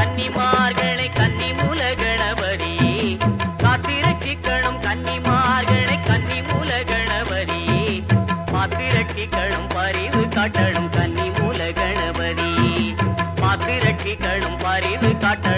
கன்னிமார்களை கன்னி மூலகணபதி காத்திரட்சிக்கணும் கன்னிமார்களை கன்னி மூலகணபதி மாத்திரட்சிக்கணும் பரிவு காட்டணும் கன்னி மூலகணபதி மாத்திரட்சிக்கணும் பரிவு காட்டணும்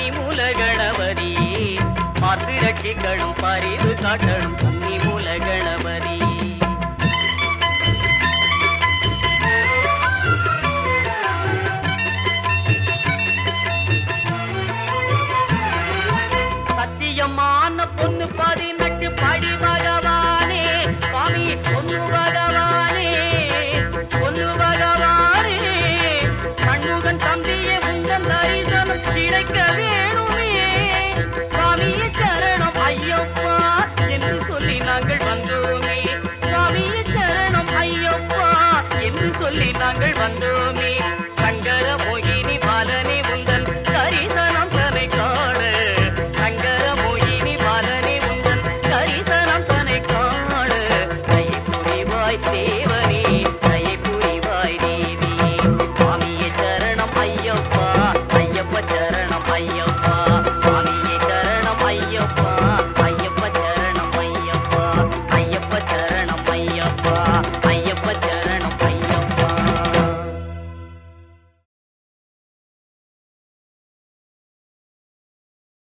அன்னி மூல கணபதி பார்த்து ரட்சிக்கணும் பரிவு காட்டணும் அன்னி மூல சொல்லி நாங்கள்